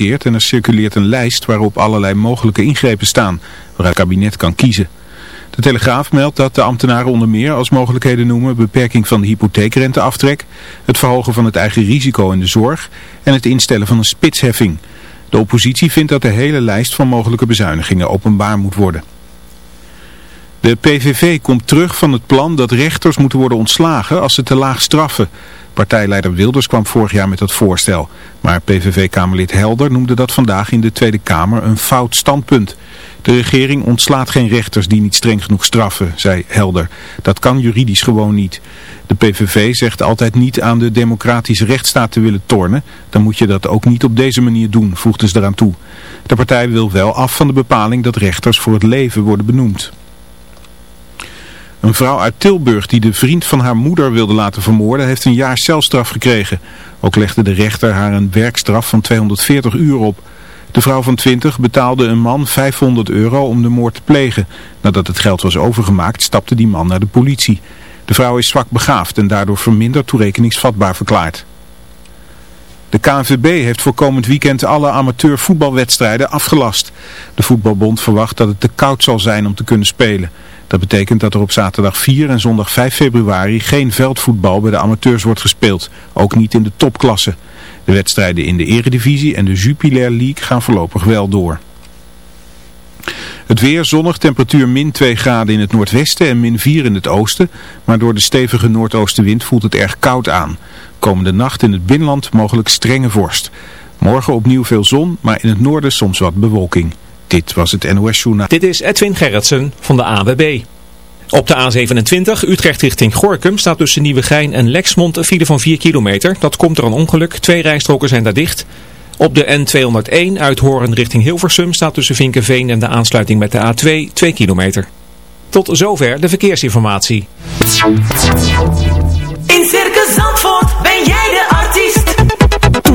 en er circuleert een lijst waarop allerlei mogelijke ingrepen staan, waaruit het kabinet kan kiezen. De Telegraaf meldt dat de ambtenaren onder meer als mogelijkheden noemen beperking van de hypotheekrenteaftrek, het verhogen van het eigen risico in de zorg en het instellen van een spitsheffing. De oppositie vindt dat de hele lijst van mogelijke bezuinigingen openbaar moet worden. De PVV komt terug van het plan dat rechters moeten worden ontslagen als ze te laag straffen. Partijleider Wilders kwam vorig jaar met dat voorstel. Maar PVV-kamerlid Helder noemde dat vandaag in de Tweede Kamer een fout standpunt. De regering ontslaat geen rechters die niet streng genoeg straffen, zei Helder. Dat kan juridisch gewoon niet. De PVV zegt altijd niet aan de democratische rechtsstaat te willen tornen. Dan moet je dat ook niet op deze manier doen, voegden ze eraan toe. De partij wil wel af van de bepaling dat rechters voor het leven worden benoemd. Een vrouw uit Tilburg die de vriend van haar moeder wilde laten vermoorden heeft een jaar celstraf gekregen. Ook legde de rechter haar een werkstraf van 240 uur op. De vrouw van 20 betaalde een man 500 euro om de moord te plegen. Nadat het geld was overgemaakt stapte die man naar de politie. De vrouw is zwak begaafd en daardoor verminderd toerekeningsvatbaar verklaard. De KNVB heeft voor komend weekend alle amateurvoetbalwedstrijden afgelast. De voetbalbond verwacht dat het te koud zal zijn om te kunnen spelen. Dat betekent dat er op zaterdag 4 en zondag 5 februari geen veldvoetbal bij de amateurs wordt gespeeld. Ook niet in de topklasse. De wedstrijden in de eredivisie en de Jupiler League gaan voorlopig wel door. Het weer zonnig, temperatuur min 2 graden in het noordwesten en min 4 in het oosten. Maar door de stevige noordoostenwind voelt het erg koud aan. Komende nacht in het binnenland mogelijk strenge vorst. Morgen opnieuw veel zon, maar in het noorden soms wat bewolking. Dit was het NOS Journaal. Dit is Edwin Gerritsen van de AWB. Op de A27 Utrecht richting Gorkum staat tussen Nieuwegein en Lexmond een file van 4 kilometer. Dat komt door een ongeluk. Twee rijstroken zijn daar dicht. Op de N201 uit Horen richting Hilversum staat tussen Vinkenveen en de aansluiting met de A2 2 kilometer. Tot zover de verkeersinformatie. In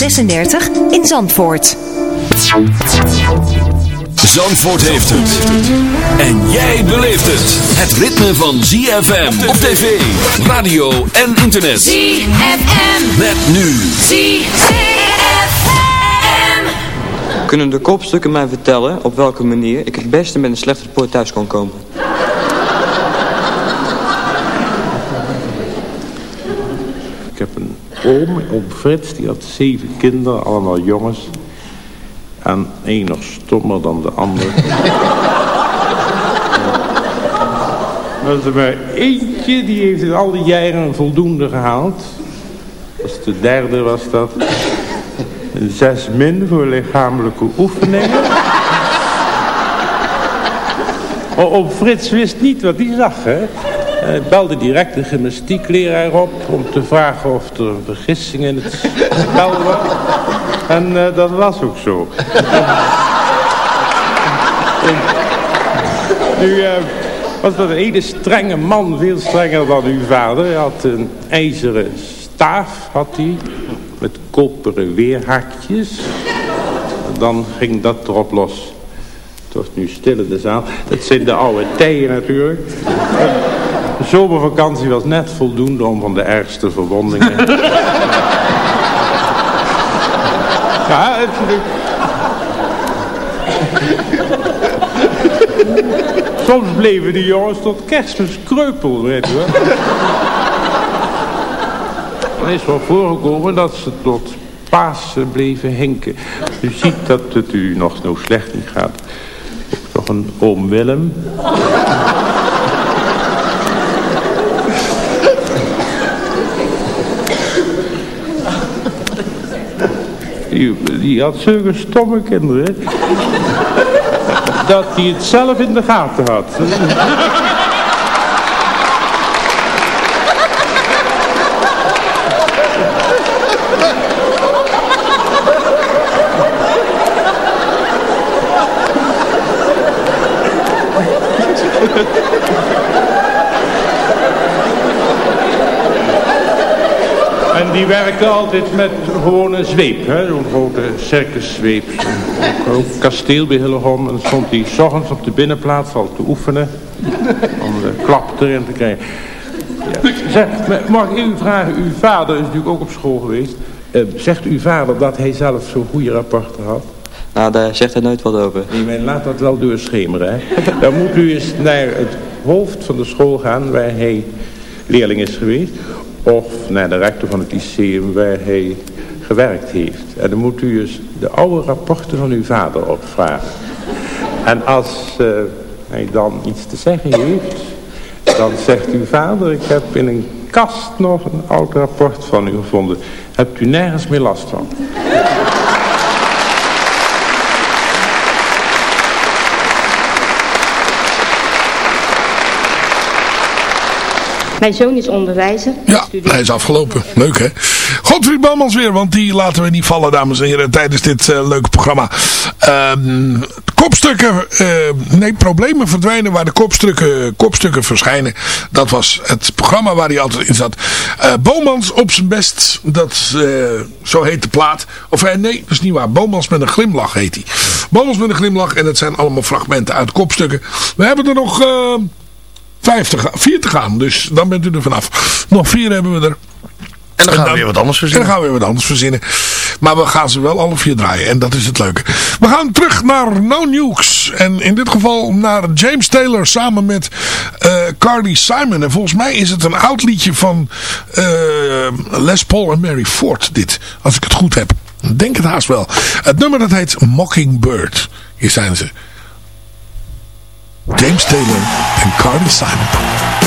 36 in Zandvoort. Zandvoort heeft het. En jij beleeft het. Het ritme van ZFM op tv, radio en internet. ZFM. Met nu. ZFM. Kunnen de kopstukken mij vertellen op welke manier ik het beste met een slecht rapport thuis kan komen? Ik heb een oom, oom Frits, die had zeven kinderen, allemaal jongens. En één nog stommer dan de ander. Maar er maar eentje, die heeft in al die jaren voldoende gehaald. Dat is de derde was dat. Een zes min voor lichamelijke oefeningen. Oh, oom Frits wist niet wat hij zag, hè. Hij belde direct de gymnastiekleraar op om te vragen of er een vergissing in het spel was. En eh, dat was ook zo. Nu eh, was dat een hele strenge man, veel strenger dan uw vader. Hij had een ijzeren staaf, had hij, met koperen weerhaakjes. Dan ging dat erop los. Het was nu stil in de zaal. Dat zijn de oude tijden natuurlijk. De zomervakantie was net voldoende om van de ergste verwondingen... ja, het, Soms bleven die jongens tot kerstmis kreupel, weet je wel. Er is wel voorgekomen dat ze tot Pasen bleven hinken. U ziet dat het u nog zo slecht niet gaat. Toch een oom Willem. Die, had zulke stomme kinderen. Dat hij het zelf in de gaten had. die werkte altijd met gewoon een zweep, hè? zo'n grote circuszweep. Ook, ook kasteel bij Hillegom. En dan stond hij s ochtends op de binnenplaats al te oefenen. Om de klap erin te krijgen. Ja. Zeg, mag ik u vragen, uw vader is natuurlijk ook op school geweest. Eh, zegt uw vader dat hij zelf zo'n goede rapporten had? Nou, daar zegt hij nooit wat over. Nee, maar laat dat wel doorschemeren. Hè? Dan moet u eens naar het hoofd van de school gaan waar hij leerling is geweest. Of naar de rector van het lyceum waar hij gewerkt heeft. En dan moet u eens de oude rapporten van uw vader opvragen. En als uh, hij dan iets te zeggen heeft, dan zegt uw vader, ik heb in een kast nog een oud rapport van u gevonden. Hebt u nergens meer last van? Mijn zoon is onderwijzer. Ja, hij is afgelopen. Leuk hè. Godfried Bouwmans weer, want die laten we niet vallen dames en heren tijdens dit uh, leuke programma. Ehm, kopstukken, uh, nee problemen verdwijnen waar de kopstukken, kopstukken verschijnen. Dat was het programma waar hij altijd in zat. Uh, Bomans op zijn best, dat, zo heet de plaat. Of nee, dat is niet waar. Bomans met een glimlach heet hij. Bomans met een glimlach en het zijn allemaal fragmenten uit kopstukken. We hebben er nog... Vijf te gaan, vier te gaan, dus dan bent u er vanaf. Nog vier hebben we er. En dan gaan we weer wat anders verzinnen. En dan gaan we weer wat anders verzinnen. Maar we gaan ze wel alle vier draaien. En dat is het leuke. We gaan terug naar No Nukes. En in dit geval naar James Taylor samen met uh, Carly Simon. En volgens mij is het een oud liedje van uh, Les Paul en Mary Ford. Dit. Als ik het goed heb. Denk het haast wel. Het nummer dat heet Mockingbird. Hier zijn ze. James Taylor en Carly Simon.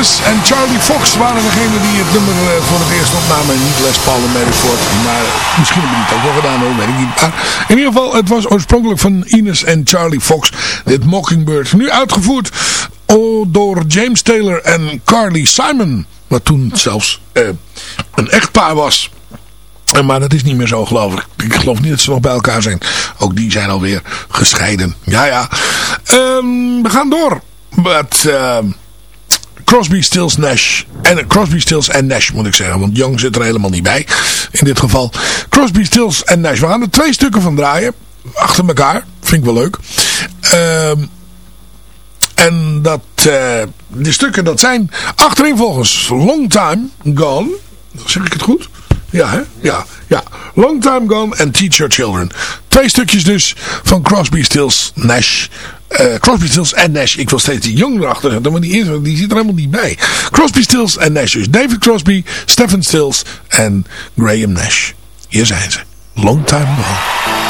Ines en Charlie Fox waren degene die het nummer eh, voor het eerst opnamen. Niet Les Paul en. Maar misschien hebben die het ook wel gedaan hoor, weet ik niet. Maar in ieder geval, het was oorspronkelijk van Ines en Charlie Fox. Dit Mockingbird. Nu uitgevoerd oh, door James Taylor en Carly Simon. Wat toen zelfs eh, een echtpaar was. Maar dat is niet meer zo geloof ik. Ik geloof niet dat ze nog bij elkaar zijn. Ook die zijn alweer gescheiden. Ja, ja. Ehm, we gaan door. Ehm, Crosby, Stills, Nash. En Crosby, Stills en Nash moet ik zeggen. Want Young zit er helemaal niet bij. In dit geval. Crosby, Stills en Nash. We gaan er twee stukken van draaien. Achter elkaar. Vind ik wel leuk. Ehm en dat, eh die stukken dat zijn achterin volgens Long Time Gone. Zeg ik het goed? Ja, hè? Ja, ja. Long Time Gone en Teach Your Children. Twee stukjes dus van Crosby, Stills, Nash. Eh, Crosby, Stills en Nash. Ik wil steeds die jong erachter zetten, maar die, eerste, die zit er helemaal niet bij. Crosby, Stills en Nash dus. David Crosby, Stephen Stills en Graham Nash. Hier zijn ze. Long Time Gone.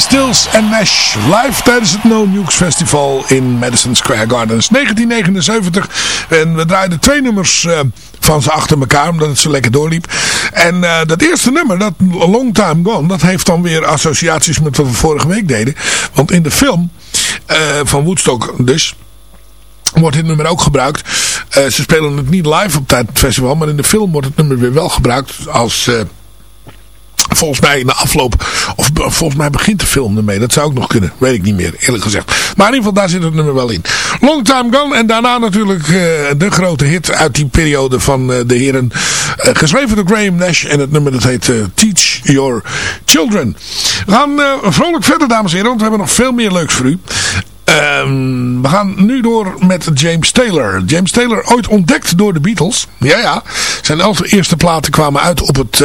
Stills en Nash live tijdens het No Nukes Festival in Madison Square Gardens 1979. En we draaiden twee nummers uh, van ze achter elkaar omdat het zo lekker doorliep. En uh, dat eerste nummer, dat Long Time Gone, dat heeft dan weer associaties met wat we vorige week deden. Want in de film uh, van Woodstock dus wordt dit nummer ook gebruikt. Ze spelen het niet live op het festival, maar in de film wordt het nummer weer wel gebruikt als... Volgens mij de afloop, of volgens mij begint de film ermee. Dat zou ook nog kunnen, weet ik niet meer, eerlijk gezegd. Maar in ieder geval, daar zit het nummer wel in. Long Time Gone en daarna natuurlijk uh, de grote hit uit die periode van uh, de heren. Uh, geschreven door Graham Nash en het nummer dat heet Teach Your Children. We gaan vrolijk verder, dames en heren, want we hebben nog veel meer leuks voor u. Um, we gaan nu door met James Taylor. James Taylor, ooit ontdekt door de Beatles. Ja, ja. Zijn eerste platen kwamen uit op het,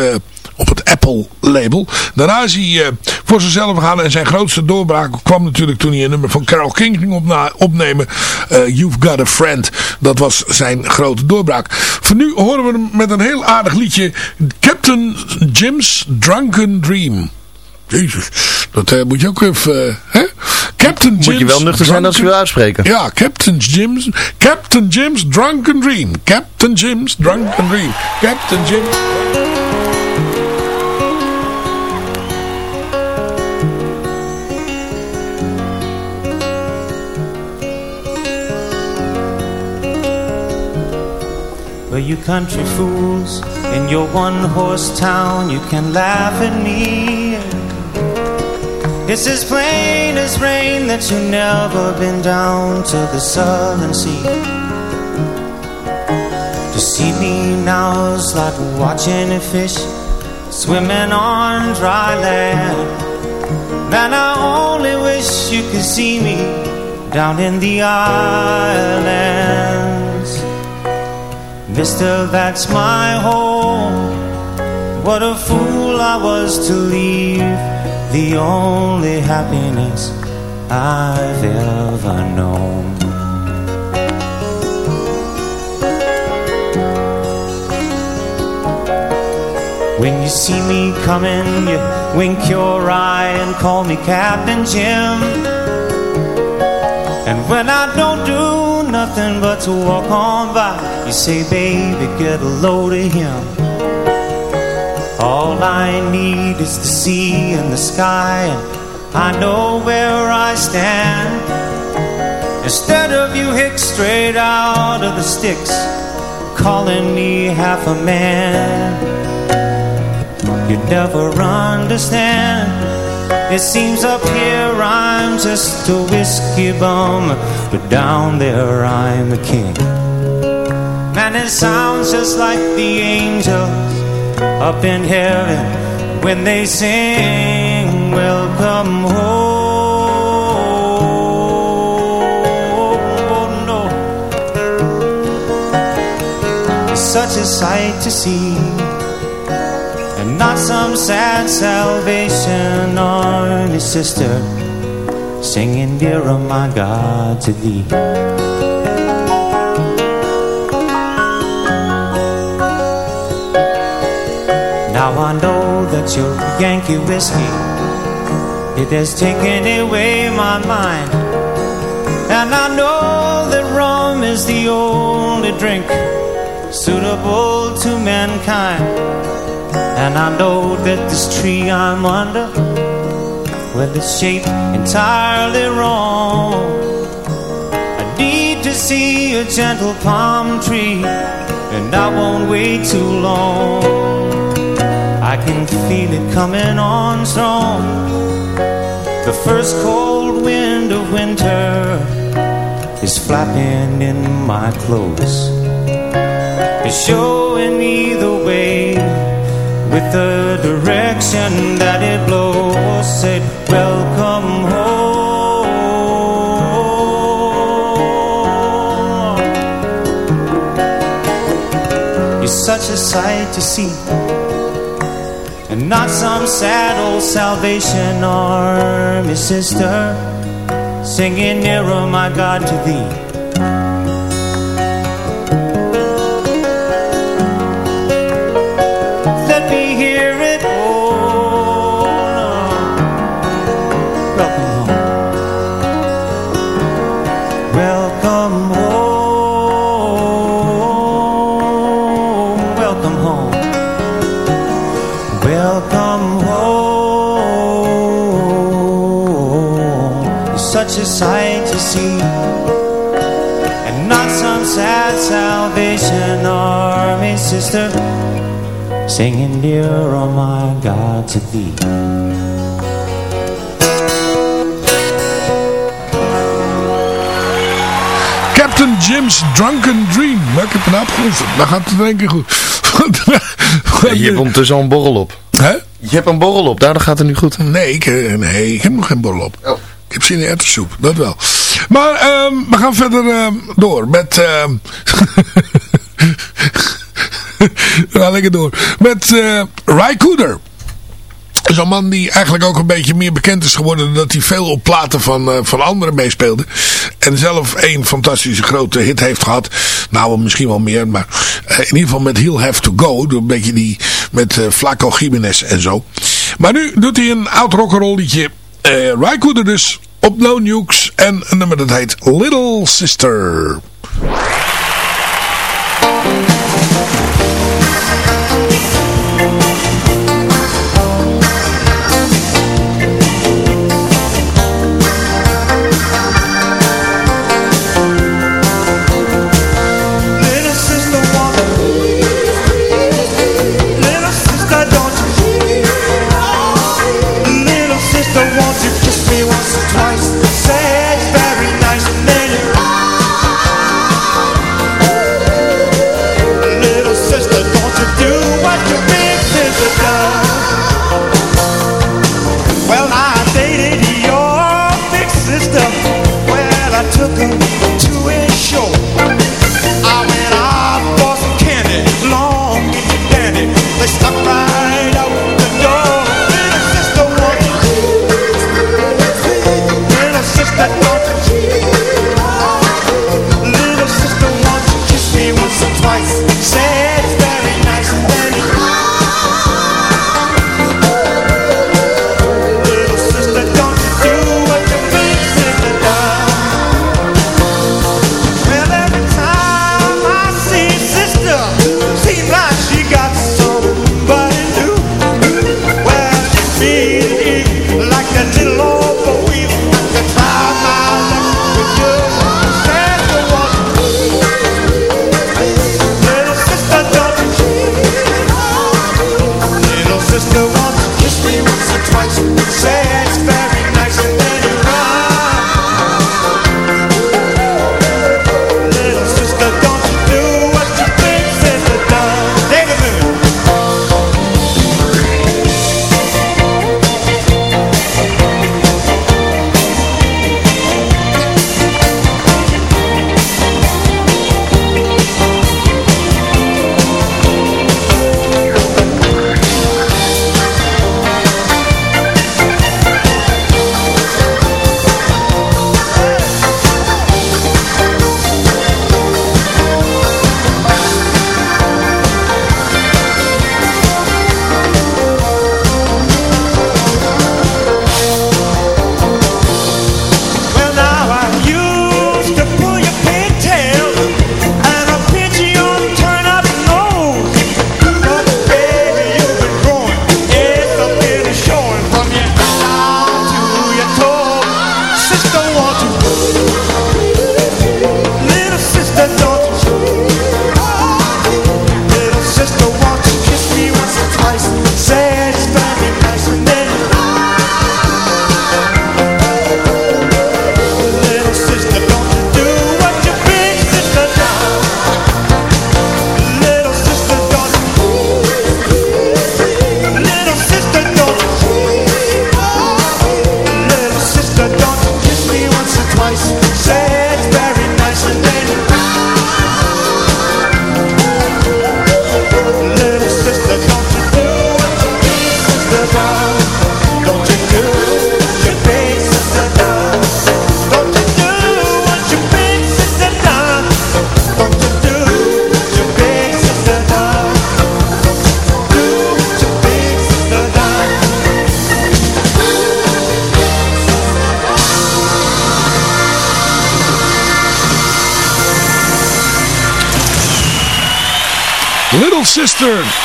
op het Apple label. Daarna is hij uh, voor zichzelf gegaan en zijn grootste doorbraak kwam natuurlijk toen hij een nummer van Carole King ging opnemen. Uh, You've Got a Friend. Dat was zijn grote doorbraak. Voor nu horen we hem met een heel aardig liedje. Captain Jim's Drunken Dream. Jezus, dat uh, moet je ook even... Hè? Captain Jim's... Moet je wel nuchter zijn als je wil uitspreken. Ja, Captain Jim's... Captain Jim's Drunken Dream. Captain Jim's Drunken Dream. Captain Jim's... you country fools, in your one-horse town, you can laugh at me. It's as plain as rain that you've never been down to the southern sea. To see me now is like watching a fish swimming on dry land. And I only wish you could see me down in the islands. Mister, that's my home. What a fool I was to leave the only happiness I've ever known. When you see me coming, you wink your eye and call me Captain Jim. And when I don't do nothing but to walk on by, you say, baby, get a load of him. All I need is the sea and the sky, and I know where I stand. Instead of you hick straight out of the sticks, calling me half a man. You never understand. It seems up here I'm just a whiskey bum, but down there I'm the king. And it sounds just like the angels up in heaven when they sing, Welcome home. Oh, No. It's such a sight to see and not some sad salvation army sister singing nearer oh my God to thee. Now I know that your Yankee whiskey it has taken away my mind, and I know that rum is the only drink suitable to mankind. And I know that this tree I'm under, well, it's shaped entirely wrong. I need to see a gentle palm tree, and I won't wait too long. I can feel it coming on strong. The first cold wind of winter is flapping in my clothes. It's showing me the way with the direction that it blows. Said, Welcome home. It's such a sight to see, and not some sad old Salvation Army sister singing nearer, my God, to thee. Such a sight to see And not some sad Salvation Army sister Singing dear, oh my God, to thee Captain Jim's Drunken Dream. Heb een opgeoefend. Dan gaat het in één keer goed. je hebt ondertussen al een borrel op. Hè? Je hebt een borrel op, daardoor gaat het nu goed. Nee, ik, nee, ik heb nog geen borrel op. Oh. Ik heb zin in erwtensoep, dat wel. Maar um, we gaan verder um, door met... Um, we gaan lekker door. Met uh, Ry Cooder. Zo'n man die eigenlijk ook een beetje meer bekend is geworden... dat hij veel op platen van, uh, van anderen meespeelde. En zelf een fantastische grote hit heeft gehad. Nou, misschien wel meer. Maar uh, in ieder geval met He'll Have To Go. Een beetje die met uh, Flaco Jiménez en zo. Maar nu doet hij een oud rock'n'roll liedje. Uh, Rijkoeder dus op No Nukes. En een nummer dat heet Little Sister. Little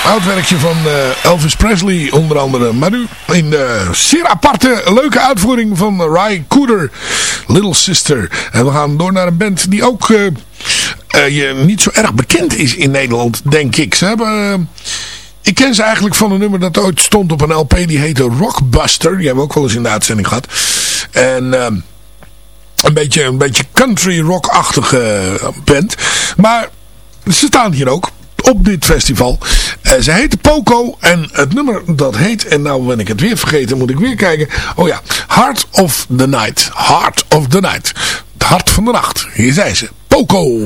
Oud werkje van uh, Elvis Presley onder andere. Maar nu in de zeer aparte, leuke uitvoering van Ry Cooder. Little Sister. En we gaan door naar een band die ook uh, uh, niet zo erg bekend is in Nederland, denk ik. Ze hebben... ik ken ze eigenlijk van een nummer dat ooit stond op een LP. Die heette Rockbuster. Die hebben we ook wel eens in de uitzending gehad. En... een beetje, een beetje country rock-achtige band. Maar ze staan hier ook op dit festival. Uh, ze heet Poco en het nummer dat heet, en nou ben ik het weer vergeten, moet ik weer kijken. Oh ja, Heart of the Night. Heart of the Night. Het hart van de nacht. Hier zijn ze. Poco.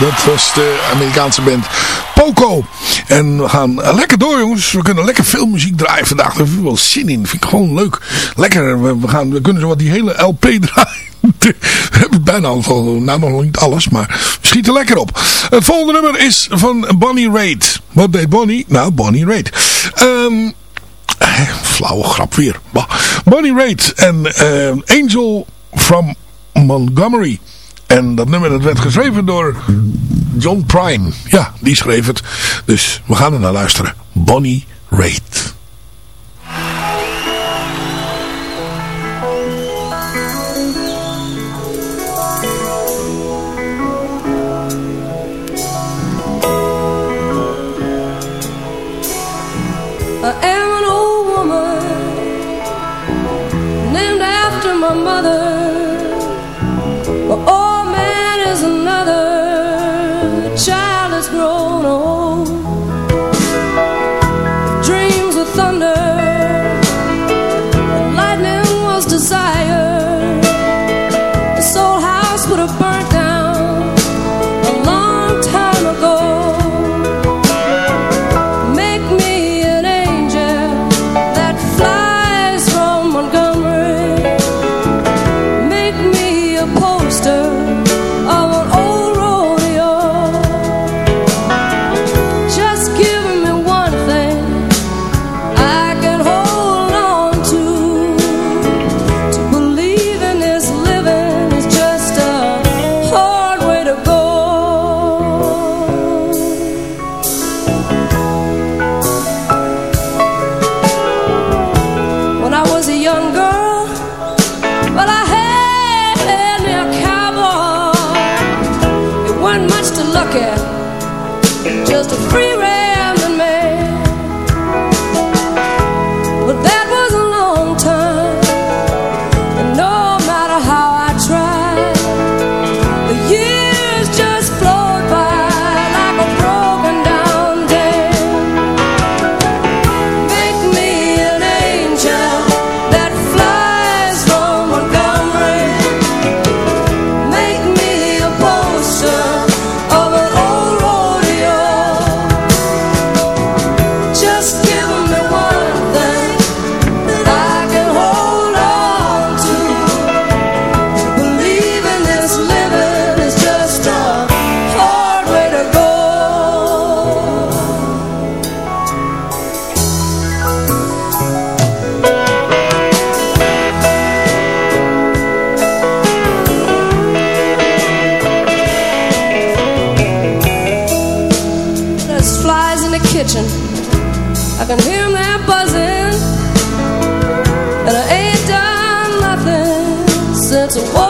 Dat was de Amerikaanse band Poco. En we gaan lekker door jongens. We kunnen lekker veel muziek draaien vandaag. Daar heb ik wel zin in. vind ik gewoon leuk. Lekker. We, gaan, we kunnen zo wat die hele LP draaien. we hebben bijna al, nou nog niet alles, maar we schieten lekker op. Het volgende nummer is van Bonnie Raitt. Wat deed Bonnie? Nou, Bonnie Raitt. Um, flauwe grap weer. Bonnie Raitt en uh, Angel from Montgomery. En dat nummer dat werd geschreven door John Prine. Ja, die schreef het. Dus we gaan er naar luisteren. Bonnie Raitt. burn. So what?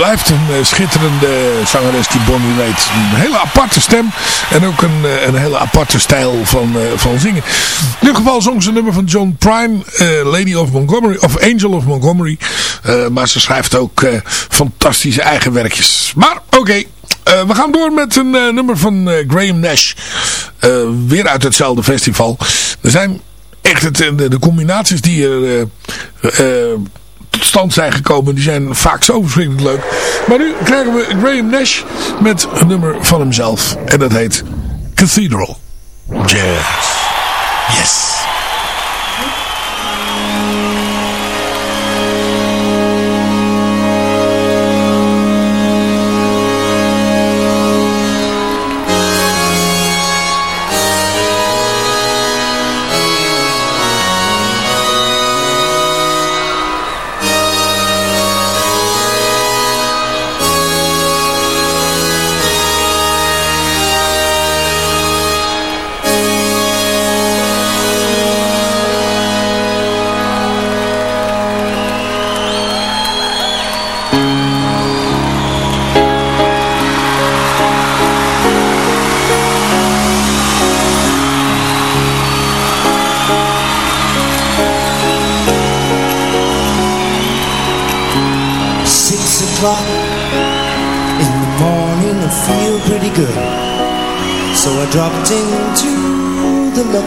Blijft een uh, schitterende zangeres, die Bonnie Raitt. Een hele aparte stem en ook een, uh, een hele aparte stijl van, uh, van zingen. In ieder geval zong ze een nummer van John Prime, Lady of Montgomery, of Angel of Montgomery. maar ze schrijft ook fantastische eigen werkjes. Maar oké, we gaan door met een nummer van Graham Nash. weer uit hetzelfde festival. Er zijn echt het, de, de combinaties die er tot stand zijn gekomen. Die zijn vaak zo verschrikkelijk leuk. Maar nu krijgen we Graham Nash met een nummer van hemzelf. En dat heet Cathedral Jazz. Yes.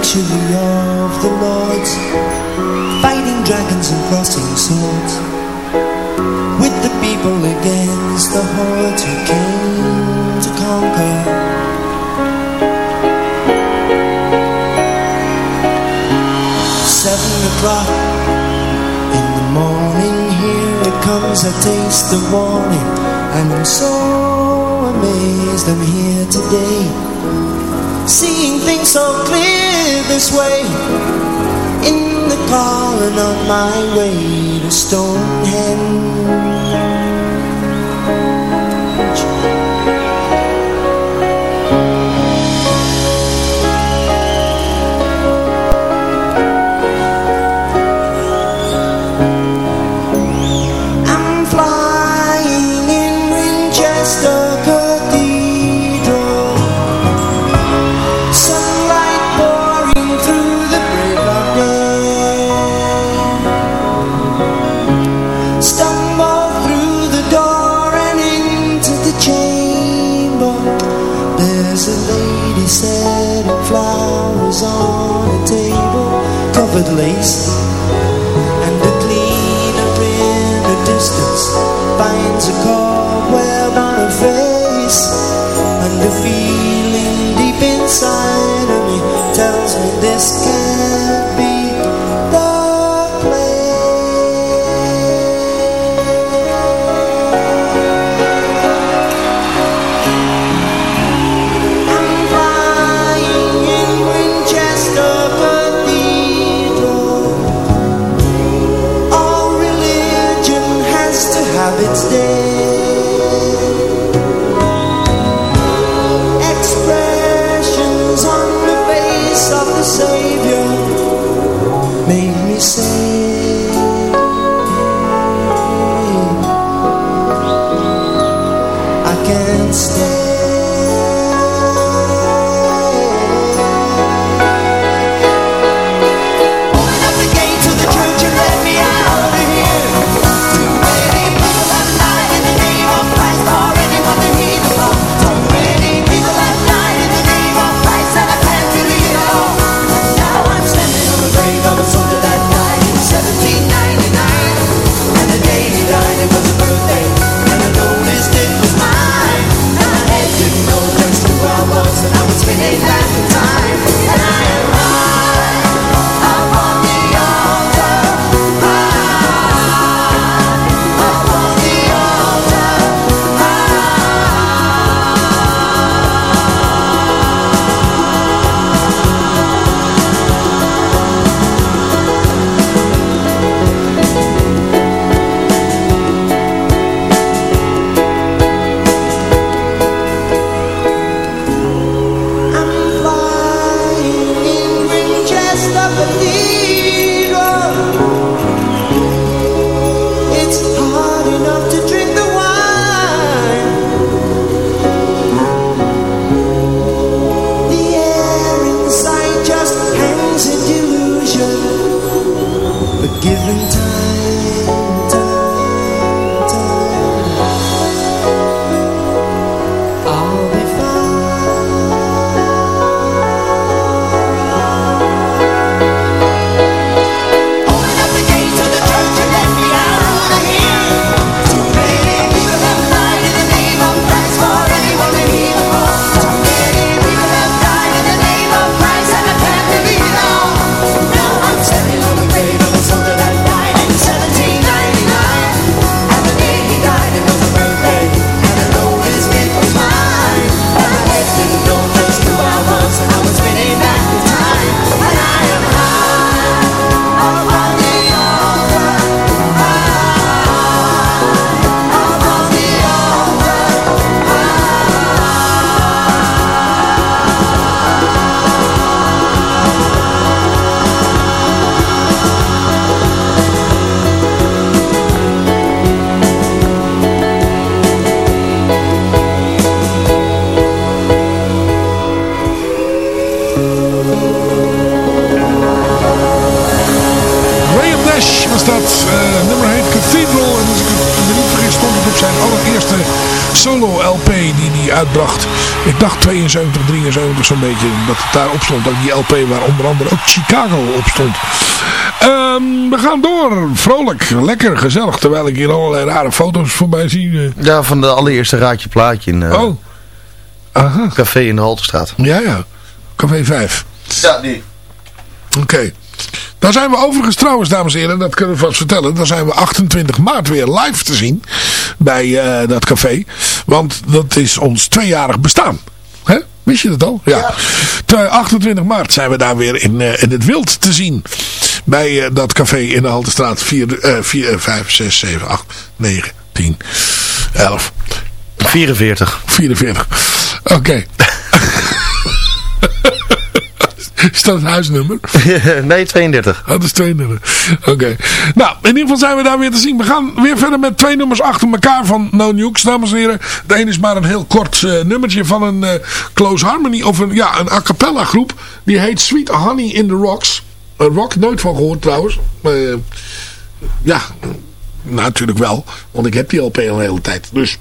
of the lords, fighting dragons and crossing swords, with the people against the hordes who came to conquer. Seven o'clock in the morning, here it comes, a taste of warning, and I'm so amazed I'm here today, seeing things so clear this way. In the car and on my way to Stonehenge. leis uitbracht. Ik dacht 72, 73 zo'n beetje. Dat het daar op stond. Ook die LP waar onder andere ook Chicago op stond. Ehm, we gaan door. Vrolijk, lekker, gezellig. Terwijl ik hier allerlei rare foto's voorbij zie. eh. Ja, van de allereerste Raadje Plaatje in eh, Oh. Aha. café in de Halterstraat. Ja, ja. Café 5. Ja, die. Oké. Dan zijn we overigens trouwens, dames en heren, dat kunnen we vast vertellen. Dan zijn we 28 maart weer live te zien bij eh, dat café. Want dat is ons tweejarig bestaan. Hè? Wist je dat al? Ja. Ter- 28 maart zijn we daar weer in, eh, in het wild te zien. Bij eh, dat café in de Haltestraat 4, eh 4, 5, 6, 7, 8, 9, 10, 11. 44. 44. Oké. Is dat het huisnummer? nee, 32. Oh, dat is 32. Oké. Nou, in ieder geval zijn we daar weer te zien. We gaan weer verder met twee nummers achter elkaar van No Nukes, dames en heren. De een is maar een heel kort eh, nummertje van een eh, Close Harmony, of een, ja, een a cappella groep. Die heet Sweet Honey in the Rocks. Een rock, nooit van gehoord trouwens. Eh, ja, natuurlijk wel. Want ik heb die LP al een hele tijd. Dus...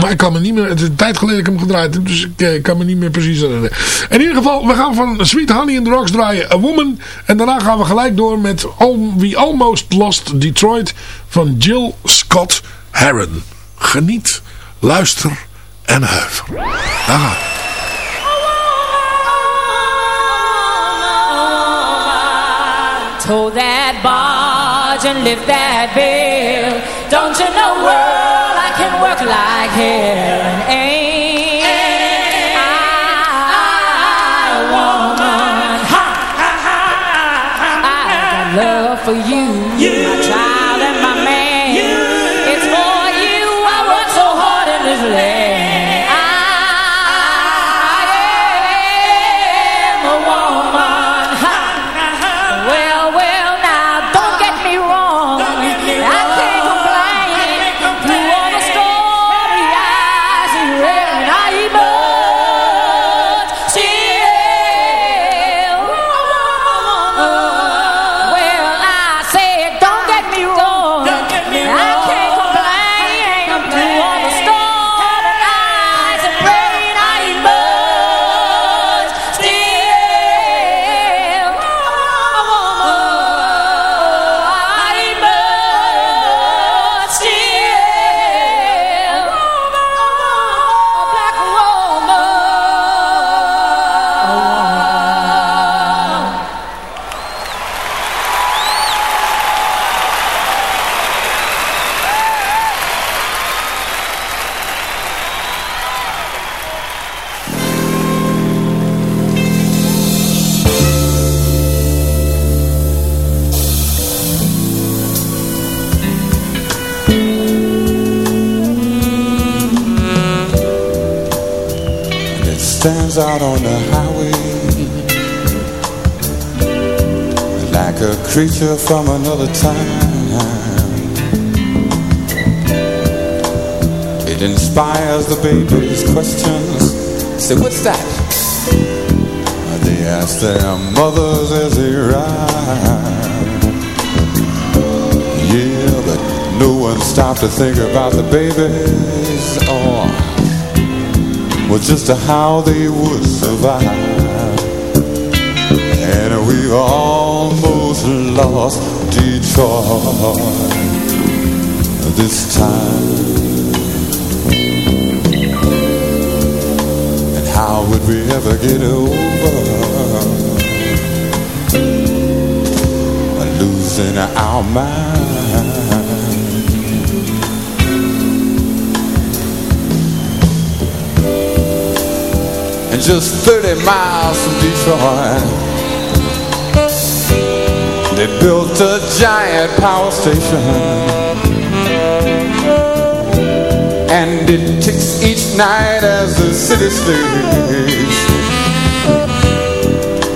Maar ik kan me niet meer... Het is een tijd geleden dat ik hem gedraaid heb. Dus ik eh, kan me niet meer precies herinneren. In ieder geval, we gaan van Sweet Honey in the Rocks draaien A Woman. En daarna gaan we gelijk door met Al We Almost Lost Detroit van Jill Scott Heron. Geniet, luister en huiver. Daar. Tow that barge and lift that bill. Don't you know, world, I can work like hell. And ain't I a woman? I got love for you, my out on the highway like a creature from another time. It inspires the baby's questions. Say, what's that? They ask their mothers as they ride. Yeah, but no one stopped to think about the babies. Oh, well, just how they would survive. And we almost lost Detroit this time. And how would we ever get over losing our mind? And just 30 miles from Detroit. They built a giant power station, and it ticks each night as the city sleeps.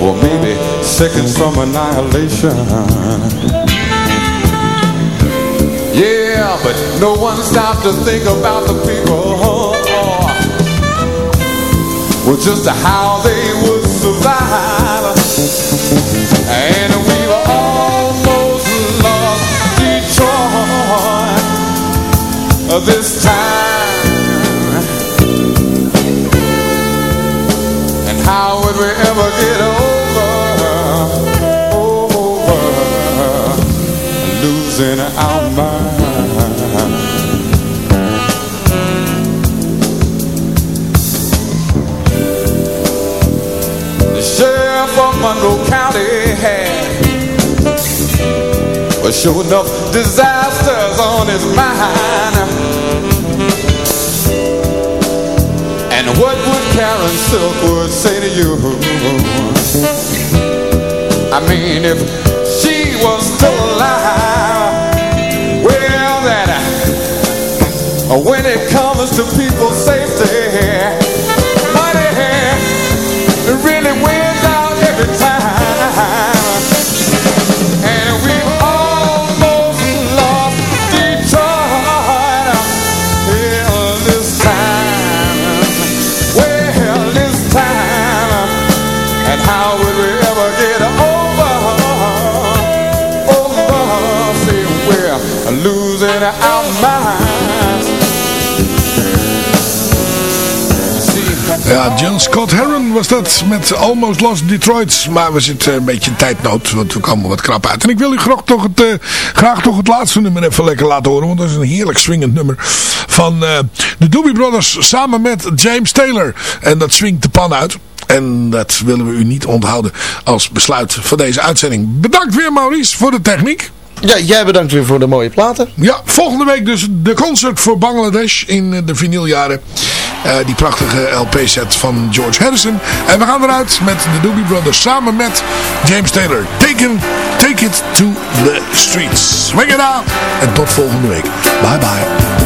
Or maybe seconds from annihilation. Yeah, but no one stopped to think about the people well, just how they would survive. And we were almost lost Detroit this time. And how would we ever get over, over losing our mind? Monroe County had was sure enough disasters on his mind. And what would Karen Silkwood say to you? I mean, if she was still alive, well, uh, when it comes to people's safety, Ja, John Scott Heron was dat met Almost Lost Detroit. Maar we zitten een beetje in tijdnood, want we komen wat krap uit. En ik wil u graag toch het, eh, graag toch het laatste nummer even lekker laten horen. Want dat is een heerlijk swingend nummer van eh, de Doobie Brothers samen met James Taylor. En dat swingt de pan uit. En dat willen we u niet onthouden als besluit van deze uitzending. Bedankt weer Maurice voor de techniek. Ja, jij bedankt weer voor de mooie platen. Ja, volgende week dus de concert voor Bangladesh in de vinyljaren. Eh, die prachtige LP-set van George Harrison. En we gaan eruit met de Doobie Brothers samen met James Taylor. Take, it, take it to the streets. Swing it out. En tot volgende week. Bye bye.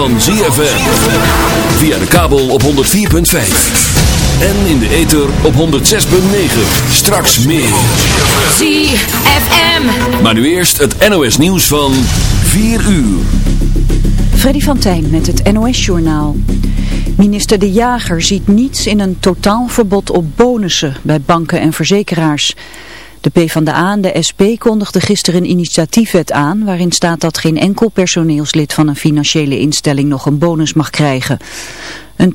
Van ZFM. Via de kabel op 104.5. En in de ether op 106.9. Straks meer. ZFM. Maar nu eerst het NOS nieuws van 4 uur. Freddy van Tijn met het NOS-journaal. Minister De Jager ziet niets in een totaalverbod op bonussen bij banken en verzekeraars. De PvdA en de SP kondigden gisteren een initiatiefwet aan... waarin staat dat geen enkel personeelslid van een financiële instelling nog een bonus mag krijgen. Een